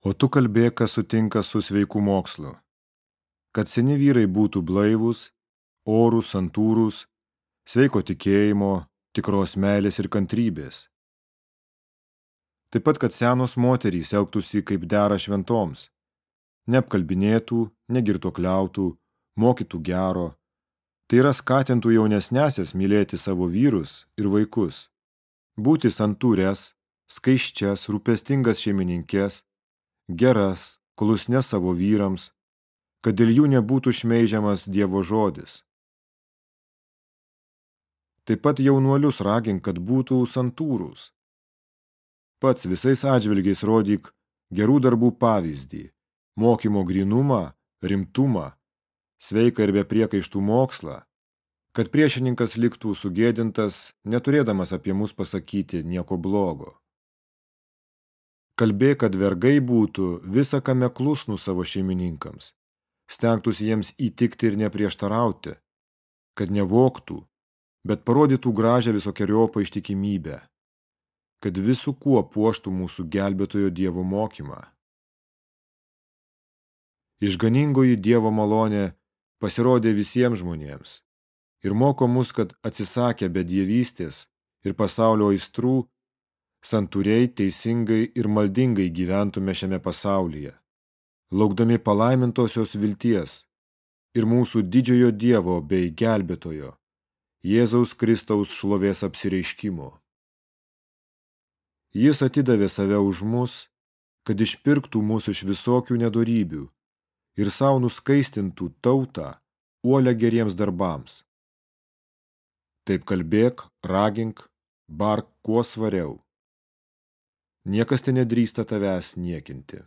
O tu kalbėk, kas sutinka su sveiku mokslu, kad seni vyrai būtų blaivūs, orūs, santūrūs, sveiko tikėjimo, tikros meilės ir kantrybės. Taip pat, kad senos moterys elgtųsi kaip dera šventoms, neapkalbinėtų, negirtokliautų, mokytų gero, tai yra skatintų jaunesnėsias mylėti savo vyrus ir vaikus, būti santūrės, skaiščias, rūpestingas šeimininkės, geras, klusnes savo vyrams, kad dėl jų nebūtų šmeižiamas Dievo žodis. Taip pat jaunuolius ragink, kad būtų santūrūs. Pats visais atžvilgiais rodyk gerų darbų pavyzdį, mokymo grinumą, rimtumą, sveiką ir be priekaištų mokslą, kad priešininkas liktų sugėdintas, neturėdamas apie mus pasakyti nieko blogo. Kalbėk, kad vergai būtų visą kame klusnų savo šeimininkams, stengtųsi jiems įtikti ir neprieštarauti, kad nevoktų, bet parodytų gražią visokiojopą ištikimybę, kad visų kuo puoštų mūsų gelbėtojo Dievo mokymą. Išganingoji Dievo malonė pasirodė visiems žmonėms ir moko mus, kad atsisakę bedievystės ir pasaulio aistrų santūriai, teisingai ir maldingai gyventume šiame pasaulyje, laukdami palaimintosios vilties ir mūsų didžiojo Dievo bei gelbėtojo, Jėzaus Kristaus šlovės apsireiškimo. Jis atidavė save už mus, kad išpirktų mūsų iš visokių nedorybių ir savo nuskaistintų tautą uolę geriems darbams. Taip kalbėk, ragink, bark kuo svariau niekas te nedrįsta tavęs niekinti.